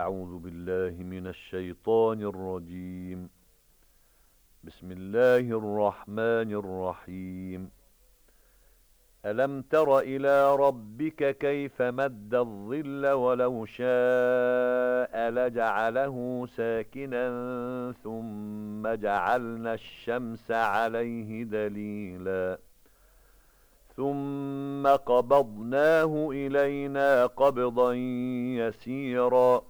أعوذ بالله من الشيطان الرجيم. بسم الله الرحمن الرحيم. ألم تر إلى ربك كيف مد الظل ولو شاء لجعله ساكنا ثم جعلنا الشمس عليه دليلا. ثم قبضناه إلينا قبضا يسيرا.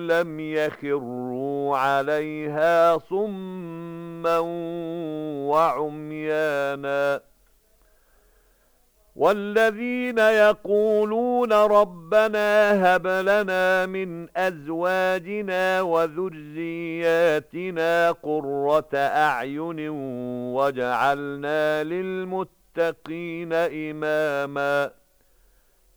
لم يخروا عليها صما وعميانا. والذين يقولون ربنا هب لنا من أزواجنا وذرياتنا قرة أعين وجعلنا للمتقين إماما.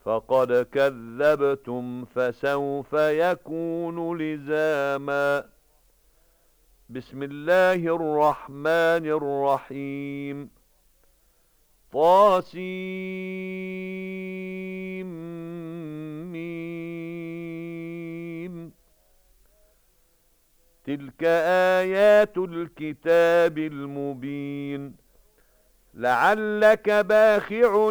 فقد كذبتم فسوف يكون لزاما. بسم الله الرحمن الرحيم. طاسيم. تلك آيات الكتاب المبين. لعلك باخع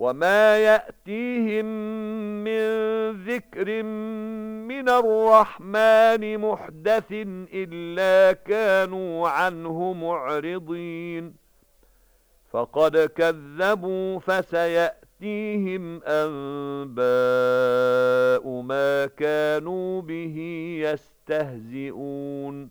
وما يأتيهم من ذكر من الرحمن محدث إلا كانوا عنه معرضين فقد كذبوا فسيأتي يَأْتِيهِمْ أَنبَاءُ مَا كَانُوا بِهِ يَسْتَهْزِئُونَ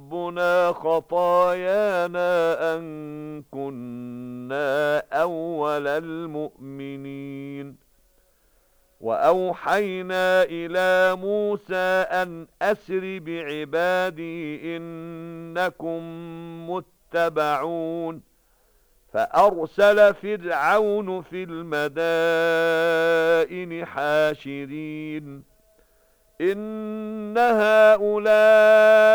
خطايانا أن كنا أول المؤمنين. وأوحينا إلى موسى أن أسر بعبادي إنكم متبعون. فأرسل فرعون في المدائن حاشرين. إن هؤلاء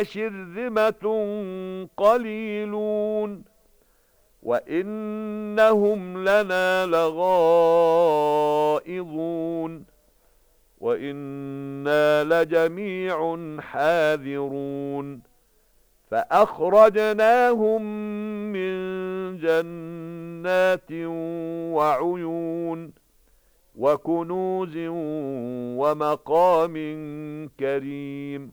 لشرذمة قليلون وإنهم لنا لغائظون وإنا لجميع حاذرون فأخرجناهم من جنات وعيون وكنوز ومقام كريم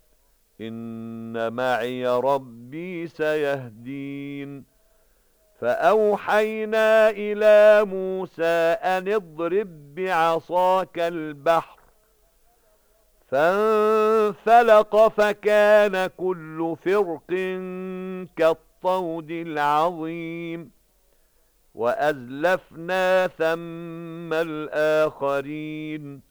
إِنَّ مَعِيَ رَبِّي سَيَهْدِينِ. فَأَوْحَيْنَا إِلَى مُوسَى أَنِ اضْرِب بِّعَصَاكَ الْبَحْرَ فانفلق فكان كل فرق كالطود العظيم وأزلفنا ثم الآخرين.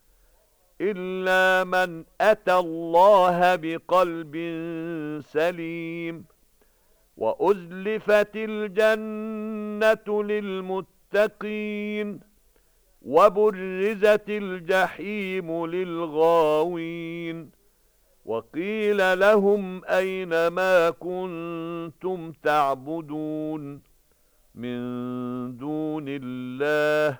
إلا من أتى الله بقلب سليم وأزلفت الجنة للمتقين وبرزت الجحيم للغاوين وقيل لهم أين ما كنتم تعبدون من دون الله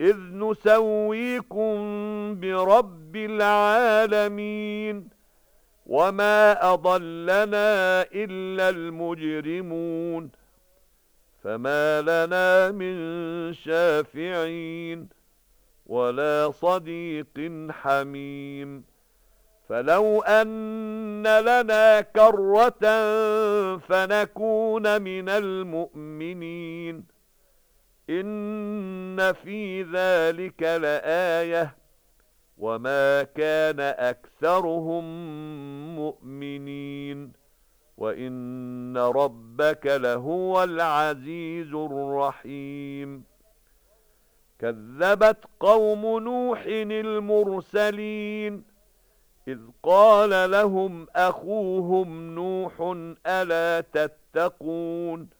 إذ نسويكم برب العالمين وما أضلنا إلا المجرمون فما لنا من شافعين ولا صديق حميم فلو أن لنا كرة فنكون من المؤمنين إن في ذلك لآية وما كان أكثرهم مؤمنين وإن ربك لهو العزيز الرحيم. كذبت قوم نوح المرسلين إذ قال لهم أخوهم نوح ألا تتقون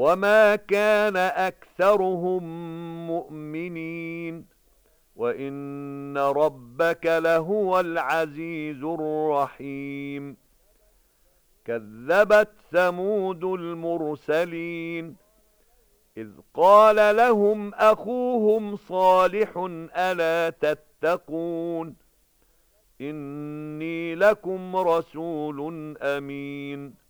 وَمَا كَانَ أَكْثَرُهُم مُؤْمِنِينَ وَإِنَّ رَبَّكَ لَهُوَ الْعَزِيزُ الرَّحِيمُ كَذَّبَتْ ثَمُودُ الْمُرْسَلِينَ إِذْ قَالَ لَهُمْ أَخُوهُمْ صَالِحٌ أَلَا تَتَّقُونَ إِنِّي لَكُمْ رَسُولٌ أَمِينٌ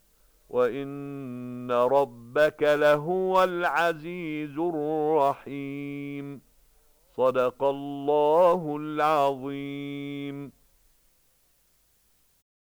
وَإِنَّ رَبَّكَ لَهُوَ الْعَزِيزُ الرَّحِيمُ. صَدَقَ اللَّهُ الْعَظِيمُ.